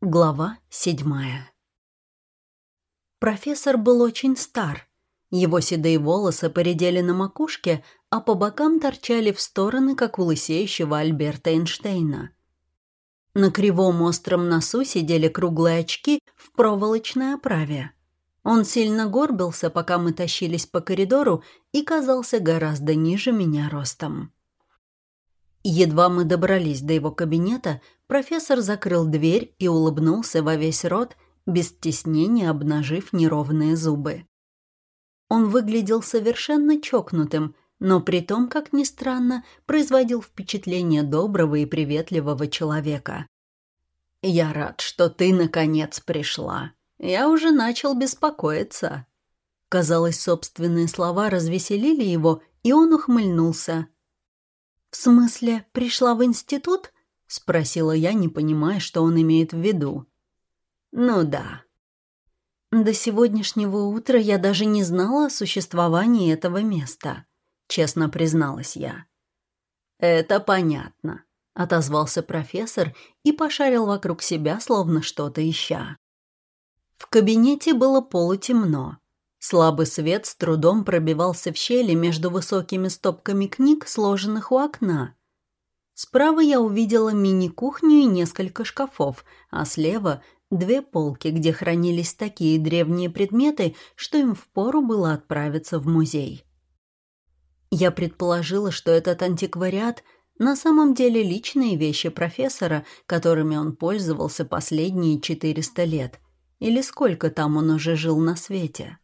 Глава седьмая Профессор был очень стар. Его седые волосы поредели на макушке, а по бокам торчали в стороны, как у лысеющего Альберта Эйнштейна. На кривом остром носу сидели круглые очки в проволочной оправе. Он сильно горбился, пока мы тащились по коридору, и казался гораздо ниже меня ростом. Едва мы добрались до его кабинета, профессор закрыл дверь и улыбнулся во весь рот, без стеснения обнажив неровные зубы. Он выглядел совершенно чокнутым, но при том, как ни странно, производил впечатление доброго и приветливого человека. «Я рад, что ты, наконец, пришла. Я уже начал беспокоиться». Казалось, собственные слова развеселили его, и он ухмыльнулся. «В смысле, пришла в институт?» — спросила я, не понимая, что он имеет в виду. «Ну да». До сегодняшнего утра я даже не знала о существовании этого места, честно призналась я. «Это понятно», — отозвался профессор и пошарил вокруг себя, словно что-то ища. В кабинете было полутемно. Слабый свет с трудом пробивался в щели между высокими стопками книг, сложенных у окна. Справа я увидела мини-кухню и несколько шкафов, а слева — две полки, где хранились такие древние предметы, что им впору было отправиться в музей. Я предположила, что этот антиквариат на самом деле личные вещи профессора, которыми он пользовался последние 400 лет. Или сколько там он уже жил на свете.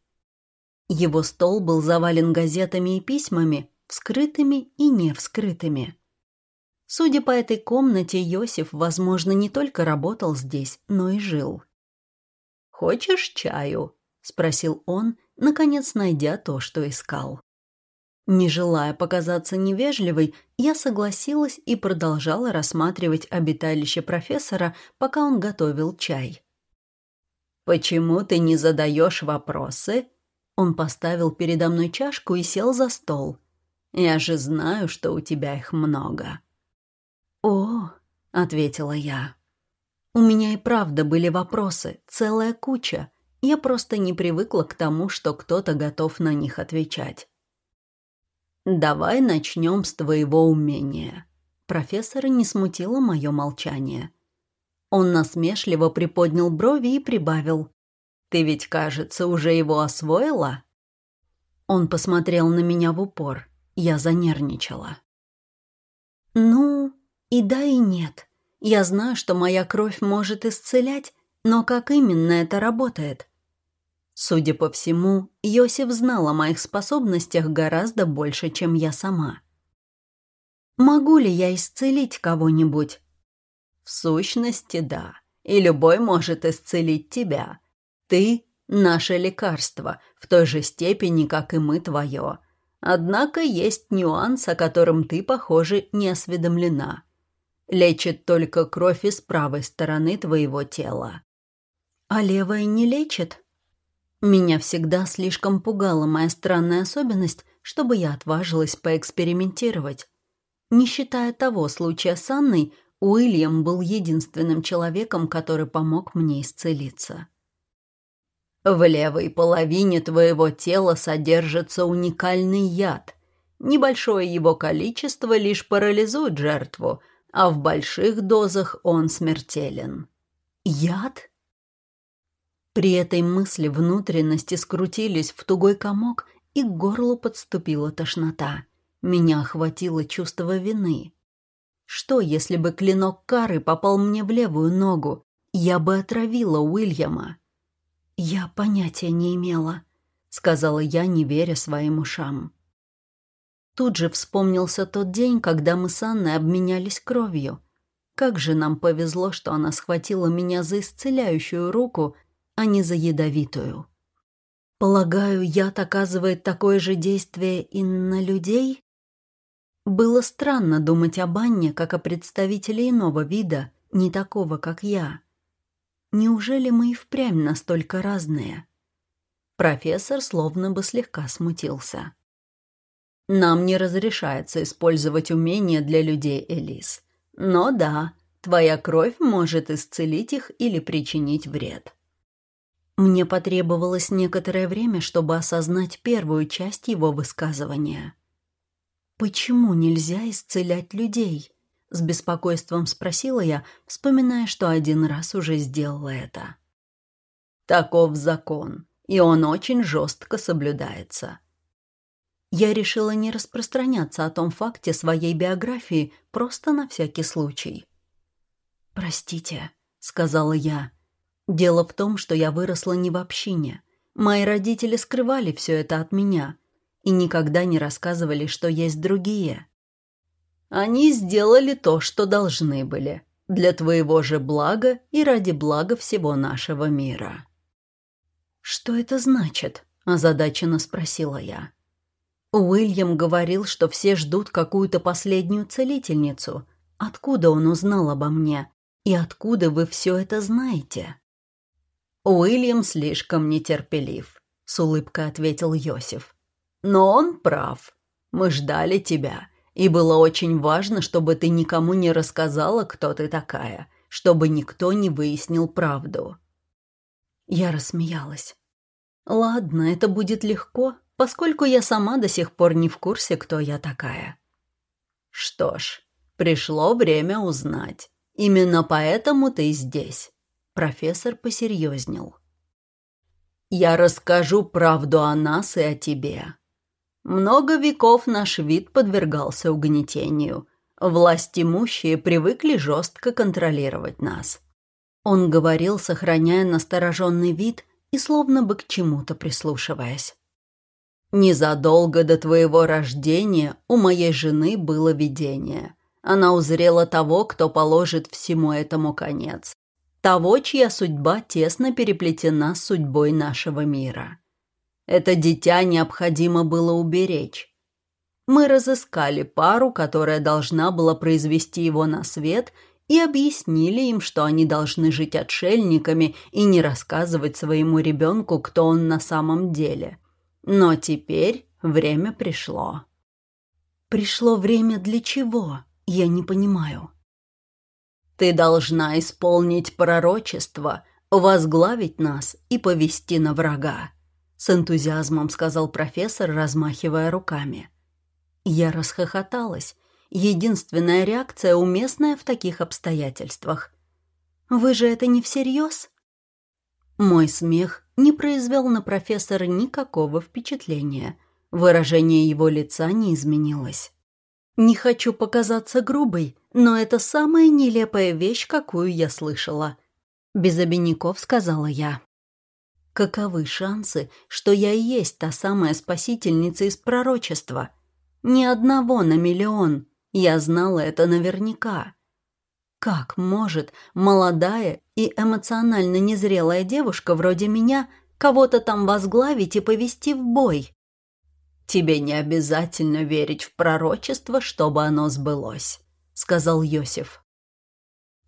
Его стол был завален газетами и письмами, вскрытыми и не вскрытыми. Судя по этой комнате, Йосиф, возможно, не только работал здесь, но и жил. «Хочешь чаю?» — спросил он, наконец найдя то, что искал. Не желая показаться невежливой, я согласилась и продолжала рассматривать обиталище профессора, пока он готовил чай. «Почему ты не задаешь вопросы?» Он поставил передо мной чашку и сел за стол. «Я же знаю, что у тебя их много». «О», — ответила я. «У меня и правда были вопросы, целая куча. Я просто не привыкла к тому, что кто-то готов на них отвечать». «Давай начнем с твоего умения». Профессора не смутило мое молчание. Он насмешливо приподнял брови и прибавил. Ты ведь, кажется, уже его освоила?» Он посмотрел на меня в упор. Я занервничала. «Ну, и да, и нет. Я знаю, что моя кровь может исцелять, но как именно это работает?» Судя по всему, Йосиф знал о моих способностях гораздо больше, чем я сама. «Могу ли я исцелить кого-нибудь?» «В сущности, да. И любой может исцелить тебя. Ты — наше лекарство, в той же степени, как и мы твое. Однако есть нюанс, о котором ты, похоже, не осведомлена. Лечит только кровь из правой стороны твоего тела. А левая не лечит? Меня всегда слишком пугала моя странная особенность, чтобы я отважилась поэкспериментировать. Не считая того случая с Анной, Уильям был единственным человеком, который помог мне исцелиться. В левой половине твоего тела содержится уникальный яд. Небольшое его количество лишь парализует жертву, а в больших дозах он смертелен. Яд? При этой мысли внутренности скрутились в тугой комок, и к горлу подступила тошнота. Меня охватило чувство вины. Что, если бы клинок кары попал мне в левую ногу? Я бы отравила Уильяма. «Я понятия не имела», — сказала я, не веря своим ушам. Тут же вспомнился тот день, когда мы с Анной обменялись кровью. Как же нам повезло, что она схватила меня за исцеляющую руку, а не за ядовитую. Полагаю, яд оказывает такое же действие и на людей? Было странно думать об Анне, как о представителе иного вида, не такого, как я. Неужели мы и впрямь настолько разные? Профессор словно бы слегка смутился. Нам не разрешается использовать умения для людей, Элис. Но да, Твоя кровь может исцелить их или причинить вред. Мне потребовалось некоторое время, чтобы осознать первую часть его высказывания. «Почему нельзя исцелять людей?» — с беспокойством спросила я, вспоминая, что один раз уже сделала это. «Таков закон, и он очень жестко соблюдается», я решила не распространяться о том факте своей биографии просто на всякий случай. «Простите», — сказала я. «Дело в том, что я выросла не в общине. Мои родители скрывали все это от меня и никогда не рассказывали, что есть другие. Они сделали то, что должны были, для твоего же блага и ради блага всего нашего мира». «Что это значит?» – озадаченно спросила я. Уильям говорил, что все ждут какую-то последнюю целительницу. Откуда он узнал обо мне? И откуда вы все это знаете?» «Уильям слишком нетерпелив», — с улыбкой ответил Йосиф. «Но он прав. Мы ждали тебя, и было очень важно, чтобы ты никому не рассказала, кто ты такая, чтобы никто не выяснил правду». Я рассмеялась. «Ладно, это будет легко, поскольку я сама до сих пор не в курсе, кто я такая. Что ж, пришло время узнать. Именно поэтому ты здесь. Профессор посерьезнел. Я расскажу правду о нас и о тебе. Много веков наш вид подвергался угнетению. Власть имущие привыкли жестко контролировать нас. Он говорил, сохраняя настороженный вид и словно бы к чему-то прислушиваясь. Незадолго до твоего рождения у моей жены было видение. Она узрела того, кто положит всему этому конец. Того, чья судьба тесно переплетена с судьбой нашего мира. Это дитя необходимо было уберечь. Мы разыскали пару, которая должна была произвести его на свет, и объяснили им, что они должны жить отшельниками и не рассказывать своему ребенку, кто он на самом деле – но теперь время пришло. Пришло время для чего? Я не понимаю. Ты должна исполнить пророчество, возглавить нас и повести на врага, с энтузиазмом сказал профессор, размахивая руками. Я расхохоталась. Единственная реакция, уместная в таких обстоятельствах. «Вы же это не всерьез?» Мой смех не произвел на профессора никакого впечатления. Выражение его лица не изменилось. «Не хочу показаться грубой, но это самая нелепая вещь, какую я слышала», — без обиняков сказала я. «Каковы шансы, что я и есть та самая спасительница из пророчества? Ни одного на миллион. Я знала это наверняка. Как может молодая и эмоционально незрелая девушка вроде меня кого-то там возглавить и повести в бой? «Тебе не обязательно верить в пророчество, чтобы оно сбылось», — сказал Йосиф.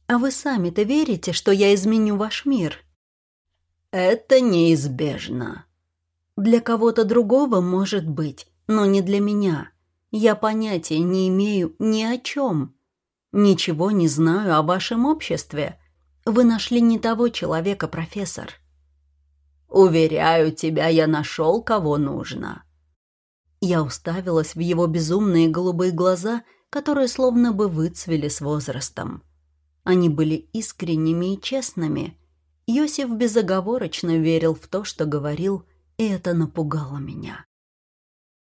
«А вы сами-то верите, что я изменю ваш мир?» «Это неизбежно». «Для кого-то другого может быть, но не для меня. Я понятия не имею ни о чем». Ничего не знаю о вашем обществе. Вы нашли не того человека, профессор. Уверяю тебя, я нашел, кого нужно. Я уставилась в его безумные голубые глаза, которые словно бы выцвели с возрастом. Они были искренними и честными. Йосиф безоговорочно верил в то, что говорил, и это напугало меня.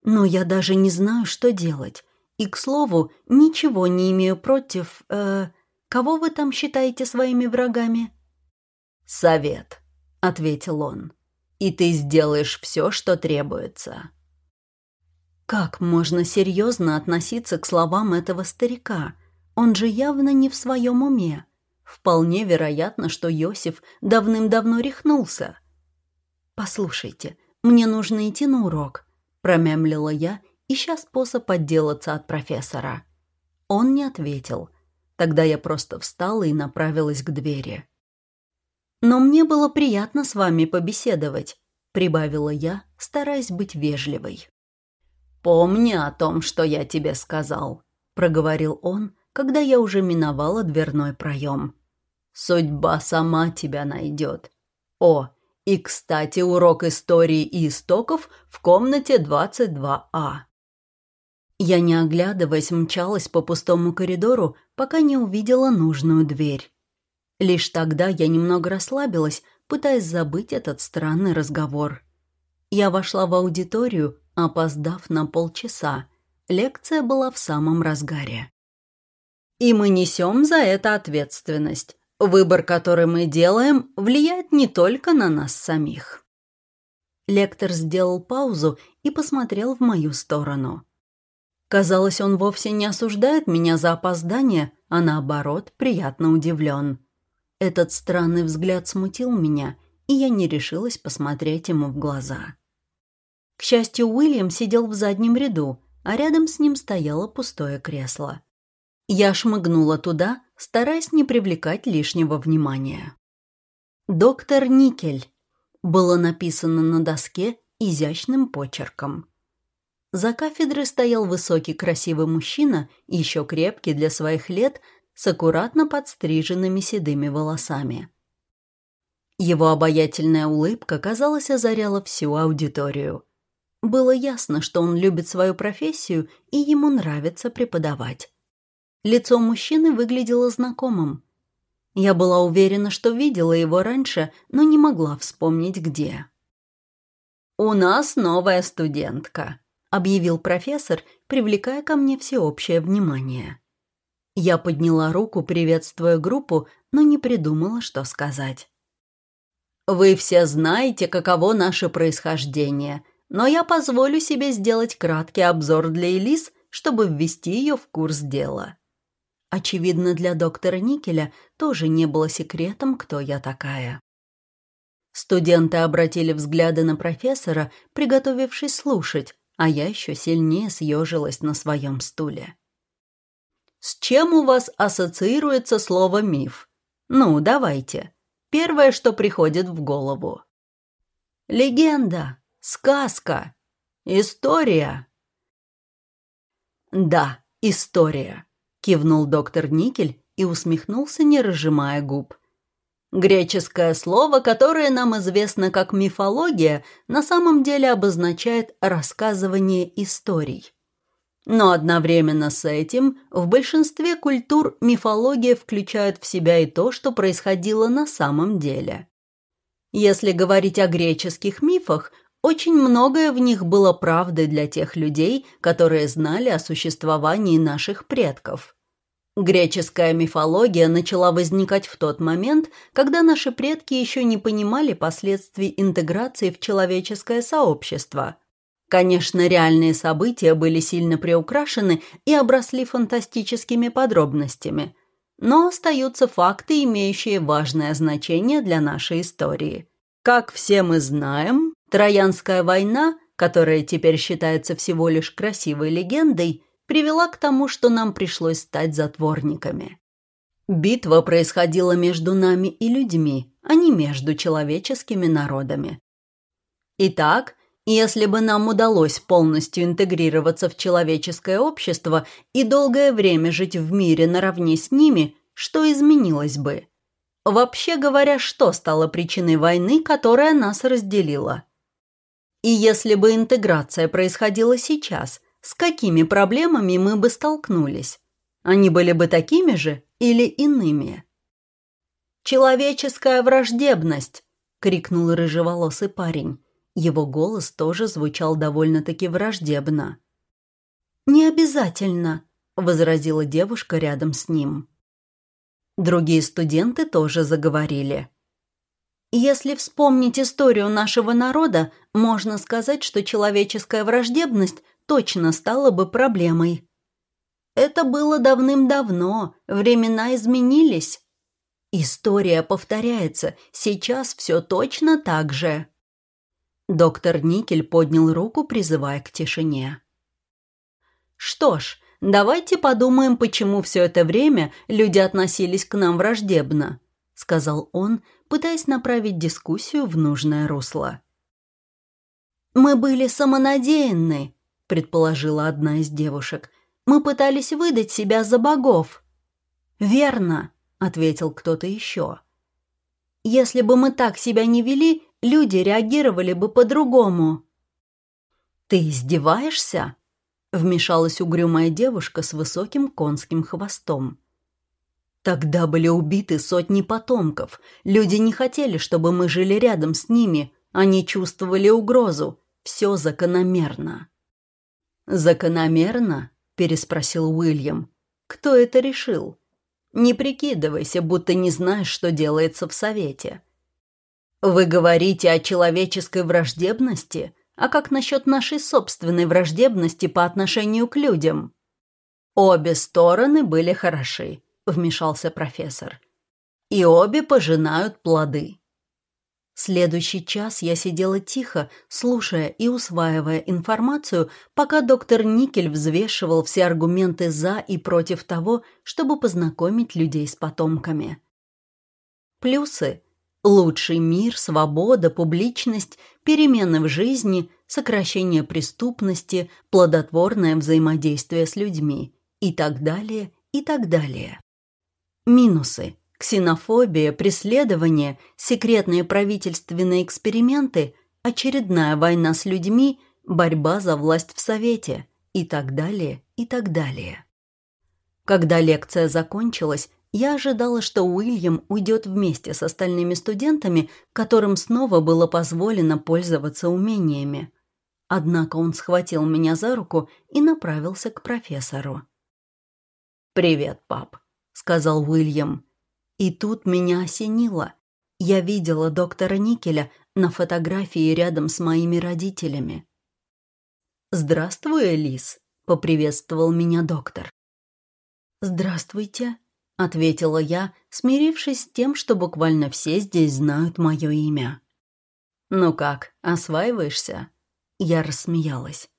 Но я даже не знаю, что делать. И, к слову, ничего не имею против... Э, кого вы там считаете своими врагами?» «Совет», — ответил он. «И ты сделаешь все, что требуется». Как можно серьезно относиться к словам этого старика? Он же явно не в своем уме. Вполне вероятно, что Йосиф давным-давно рехнулся. «Послушайте, мне нужно идти на урок», — промямлила я ища способ отделаться от профессора. Он не ответил. Тогда я просто встала и направилась к двери. «Но мне было приятно с вами побеседовать», — прибавила я, стараясь быть вежливой. «Помни о том, что я тебе сказал», — проговорил он, когда я уже миновала дверной проем. «Судьба сама тебя найдет. О, и, кстати, урок истории и истоков в комнате 22А». Я, не оглядываясь, мчалась по пустому коридору, пока не увидела нужную дверь. Лишь тогда я немного расслабилась, пытаясь забыть этот странный разговор. Я вошла в аудиторию, опоздав на полчаса. Лекция была в самом разгаре. И мы несем за это ответственность. Выбор, который мы делаем, влияет не только на нас самих. Лектор сделал паузу и посмотрел в мою сторону. Казалось, он вовсе не осуждает меня за опоздание, а наоборот, приятно удивлен. Этот странный взгляд смутил меня, и я не решилась посмотреть ему в глаза. К счастью, Уильям сидел в заднем ряду, а рядом с ним стояло пустое кресло. Я шмыгнула туда, стараясь не привлекать лишнего внимания. «Доктор Никель» было написано на доске изящным почерком. За кафедрой стоял высокий красивый мужчина, еще крепкий для своих лет, с аккуратно подстриженными седыми волосами. Его обаятельная улыбка, казалось, озаряла всю аудиторию. Было ясно, что он любит свою профессию и ему нравится преподавать. Лицо мужчины выглядело знакомым. Я была уверена, что видела его раньше, но не могла вспомнить, где. «У нас новая студентка», объявил профессор, привлекая ко мне всеобщее внимание. Я подняла руку, приветствуя группу, но не придумала, что сказать. «Вы все знаете, каково наше происхождение, но я позволю себе сделать краткий обзор для Элис, чтобы ввести ее в курс дела». Очевидно, для доктора Никеля тоже не было секретом, кто я такая. Студенты обратили взгляды на профессора, приготовившись слушать, а я еще сильнее съежилась на своем стуле. «С чем у вас ассоциируется слово «миф»? Ну, давайте. Первое, что приходит в голову. Легенда, сказка, история». «Да, история», — кивнул доктор Никель и усмехнулся, не разжимая губ. Греческое слово, которое нам известно как мифология, на самом деле обозначает рассказывание историй. Но одновременно с этим в большинстве культур мифология включает в себя и то, что происходило на самом деле. Если говорить о греческих мифах, очень многое в них было правдой для тех людей, которые знали о существовании наших предков – Греческая мифология начала возникать в тот момент, когда наши предки еще не понимали последствий интеграции в человеческое сообщество. Конечно, реальные события были сильно приукрашены и обросли фантастическими подробностями, но остаются факты, имеющие важное значение для нашей истории. Как все мы знаем, Троянская война, которая теперь считается всего лишь красивой легендой – привела к тому, что нам пришлось стать затворниками. Битва происходила между нами и людьми, а не между человеческими народами. Итак, если бы нам удалось полностью интегрироваться в человеческое общество и долгое время жить в мире наравне с ними, что изменилось бы? Вообще говоря, что стало причиной войны, которая нас разделила? И если бы интеграция происходила сейчас – с какими проблемами мы бы столкнулись? Они были бы такими же или иными? «Человеческая враждебность!» — крикнул рыжеволосый парень. Его голос тоже звучал довольно-таки враждебно. «Не обязательно», — возразила девушка рядом с ним. Другие студенты тоже заговорили. Если вспомнить историю нашего народа, можно сказать, что человеческая враждебность точно стало бы проблемой. Это было давным-давно, времена изменились. История повторяется, сейчас все точно так же. Доктор Никель поднял руку, призывая к тишине. Что ж, давайте подумаем, почему все это время люди относились к нам враждебно, сказал он, пытаясь направить дискуссию в нужное русло. Мы были самонадеянны, предположила одна из девушек. «Мы пытались выдать себя за богов». «Верно», — ответил кто-то еще. «Если бы мы так себя не вели, люди реагировали бы по-другому». «Ты издеваешься?» — вмешалась угрюмая девушка с высоким конским хвостом. «Тогда были убиты сотни потомков. Люди не хотели, чтобы мы жили рядом с ними. Они чувствовали угрозу. Все закономерно». «Закономерно?» — переспросил Уильям. «Кто это решил?» «Не прикидывайся, будто не знаешь, что делается в Совете». «Вы говорите о человеческой враждебности? А как насчет нашей собственной враждебности по отношению к людям?» «Обе стороны были хороши», — вмешался профессор. «И обе пожинают плоды». Следующий час я сидела тихо, слушая и усваивая информацию, пока доктор Никель взвешивал все аргументы «за» и против того, чтобы познакомить людей с потомками. Плюсы – лучший мир, свобода, публичность, перемены в жизни, сокращение преступности, плодотворное взаимодействие с людьми и так далее, и так далее. Минусы – Ксенофобия, преследование, секретные правительственные эксперименты, очередная война с людьми, борьба за власть в Совете и так далее, и так далее. Когда лекция закончилась, я ожидала, что Уильям уйдет вместе с остальными студентами, которым снова было позволено пользоваться умениями. Однако он схватил меня за руку и направился к профессору. «Привет, пап», — сказал Уильям. И тут меня осенило. Я видела доктора Никеля на фотографии рядом с моими родителями. «Здравствуй, Элис», — поприветствовал меня доктор. «Здравствуйте», — ответила я, смирившись с тем, что буквально все здесь знают мое имя. «Ну как, осваиваешься?» Я рассмеялась.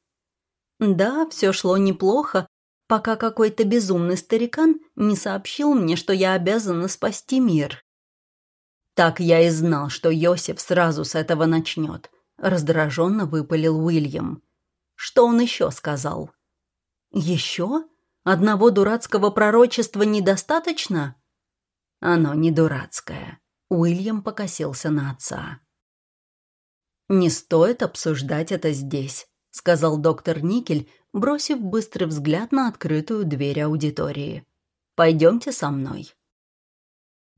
«Да, все шло неплохо, пока какой-то безумный старикан не сообщил мне, что я обязана спасти мир. Так я и знал, что Йосиф сразу с этого начнет. Раздраженно выпалил Уильям. Что он еще сказал? Еще? Одного дурацкого пророчества недостаточно? Оно не дурацкое. Уильям покосился на отца. Не стоит обсуждать это здесь сказал доктор Никель, бросив быстрый взгляд на открытую дверь аудитории. «Пойдемте со мной».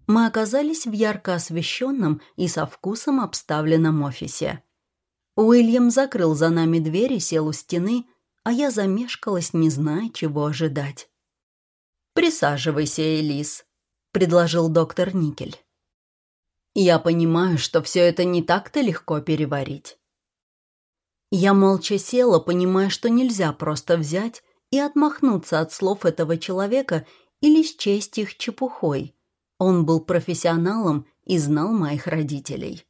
Мы оказались в ярко освещенном и со вкусом обставленном офисе. Уильям закрыл за нами дверь и сел у стены, а я замешкалась, не зная, чего ожидать. «Присаживайся, Элис», — предложил доктор Никель. «Я понимаю, что все это не так-то легко переварить. Я молча села, понимая, что нельзя просто взять и отмахнуться от слов этого человека или счесть их чепухой. Он был профессионалом и знал моих родителей.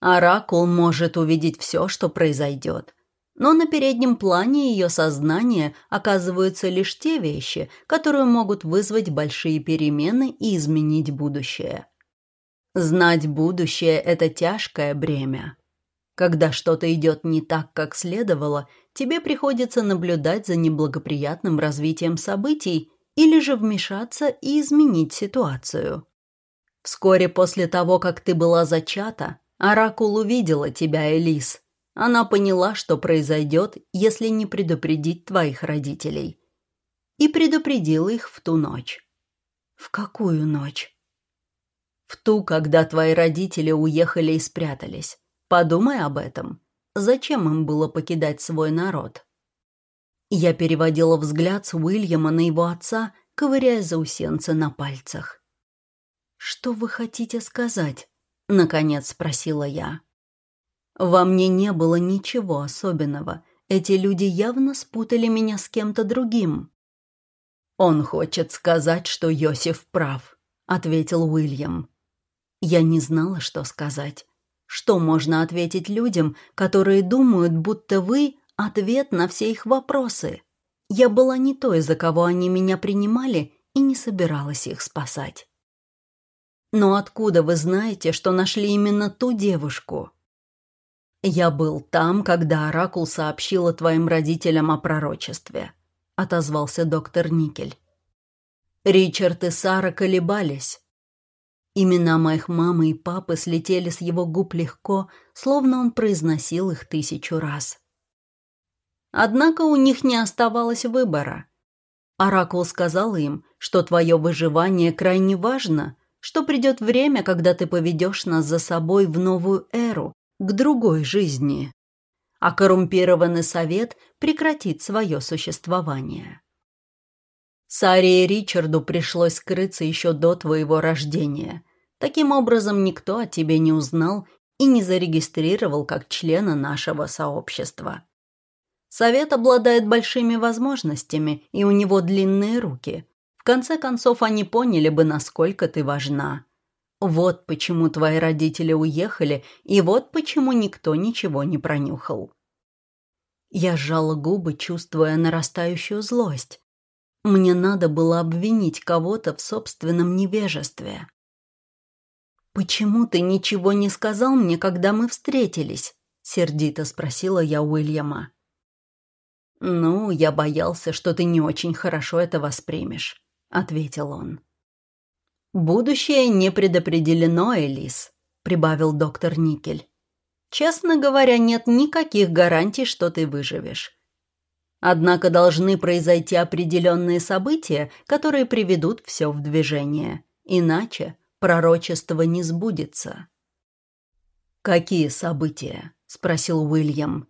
Оракул может увидеть все, что произойдет. Но на переднем плане ее сознания оказываются лишь те вещи, которые могут вызвать большие перемены и изменить будущее. Знать будущее – это тяжкое бремя. Когда что-то идет не так, как следовало, тебе приходится наблюдать за неблагоприятным развитием событий или же вмешаться и изменить ситуацию. Вскоре после того, как ты была зачата, Оракул увидела тебя, Элис. Она поняла, что произойдет, если не предупредить твоих родителей. И предупредила их в ту ночь. В какую ночь? В ту, когда твои родители уехали и спрятались. Подумай об этом. Зачем им было покидать свой народ? Я переводила взгляд с Уильяма на его отца, ковыряя заусенцы на пальцах. «Что вы хотите сказать?» — наконец спросила я. Во мне не было ничего особенного. Эти люди явно спутали меня с кем-то другим. «Он хочет сказать, что Йосиф прав», — ответил Уильям. Я не знала, что сказать. Что можно ответить людям, которые думают, будто вы – ответ на все их вопросы? Я была не той, за кого они меня принимали, и не собиралась их спасать. Но откуда вы знаете, что нашли именно ту девушку? Я был там, когда Оракул сообщила твоим родителям о пророчестве, отозвался доктор Никель. Ричард и Сара колебались. Имена моих мамы и папы слетели с его губ легко, словно он произносил их тысячу раз. Однако у них не оставалось выбора. Оракул сказал им, что твое выживание крайне важно, что придет время, когда ты поведешь нас за собой в новую эру, к другой жизни. А коррумпированный совет прекратит свое существование. Саре и Ричарду пришлось скрыться еще до твоего рождения. Таким образом, никто о тебе не узнал и не зарегистрировал как члена нашего сообщества. Совет обладает большими возможностями, и у него длинные руки. В конце концов, они поняли бы, насколько ты важна. Вот почему твои родители уехали, и вот почему никто ничего не пронюхал. Я сжала губы, чувствуя нарастающую злость. Мне надо было обвинить кого-то в собственном невежестве. «Почему ты ничего не сказал мне, когда мы встретились?» — сердито спросила я Уильяма. «Ну, я боялся, что ты не очень хорошо это воспримешь», — ответил он. «Будущее не предопределено, Элис», — прибавил доктор Никель. «Честно говоря, нет никаких гарантий, что ты выживешь. Однако должны произойти определенные события, которые приведут все в движение. Иначе пророчество не сбудется. «Какие события?» – спросил Уильям.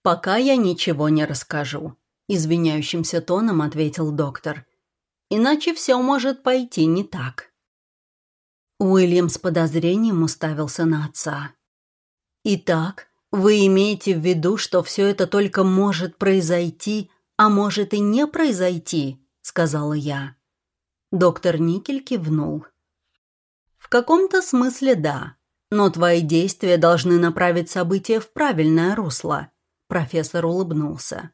«Пока я ничего не расскажу», – извиняющимся тоном ответил доктор. «Иначе все может пойти не так». Уильям с подозрением уставился на отца. «Итак, вы имеете в виду, что все это только может произойти, а может и не произойти, сказала я. Доктор Никель кивнул. В каком-то смысле да, но твои действия должны направить события в правильное русло. Профессор улыбнулся.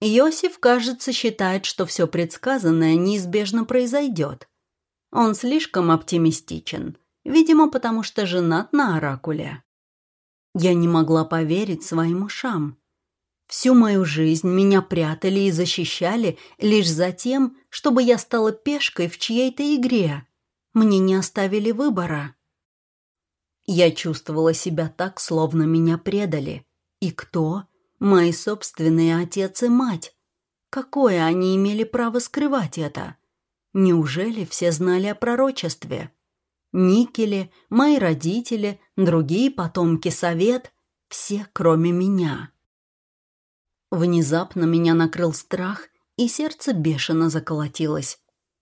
Иосиф, кажется, считает, что все предсказанное неизбежно произойдет. Он слишком оптимистичен, видимо, потому что женат на оракуле. Я не могла поверить своим ушам. Всю мою жизнь меня прятали и защищали лишь за тем, чтобы я стала пешкой в чьей-то игре. Мне не оставили выбора. Я чувствовала себя так, словно меня предали. И кто? Мои собственные отец и мать. Какое они имели право скрывать это? Неужели все знали о пророчестве? Никели, мои родители, другие потомки совет, все, кроме меня. Внезапно меня накрыл страх, и сердце бешено заколотилось.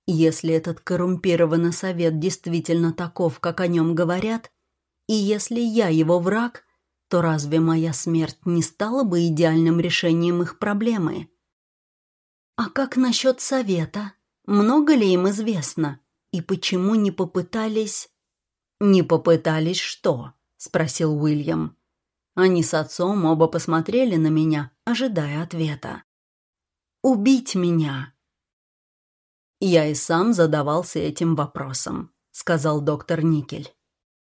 Если этот коррумпированный совет действительно таков, как о нем говорят, и если я его враг, то разве моя смерть не стала бы идеальным решением их проблемы? А как насчет совета? Много ли им известно? И почему не попытались... «Не попытались что?» — спросил Уильям. Они с отцом оба посмотрели на меня, ожидая ответа. «Убить меня!» «Я и сам задавался этим вопросом», — сказал доктор Никель.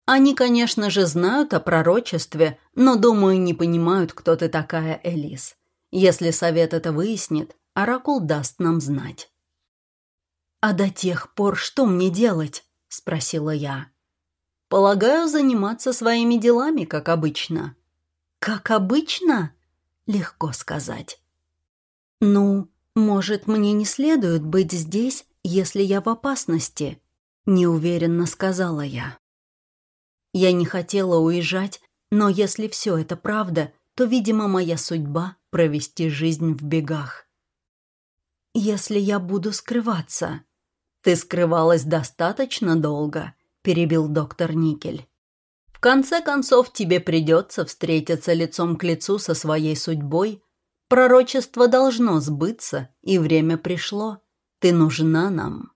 «Они, конечно же, знают о пророчестве, но, думаю, не понимают, кто ты такая, Элис. Если совет это выяснит, Оракул даст нам знать». «А до тех пор что мне делать?» — спросила я. «Полагаю, заниматься своими делами, как обычно». «Как обычно?» «Легко сказать». «Ну, может, мне не следует быть здесь, если я в опасности?» Неуверенно сказала я. Я не хотела уезжать, но если все это правда, то, видимо, моя судьба — провести жизнь в бегах. «Если я буду скрываться...» «Ты скрывалась достаточно долго», — перебил доктор Никель. «В конце концов, тебе придется встретиться лицом к лицу со своей судьбой. Пророчество должно сбыться, и время пришло. Ты нужна нам».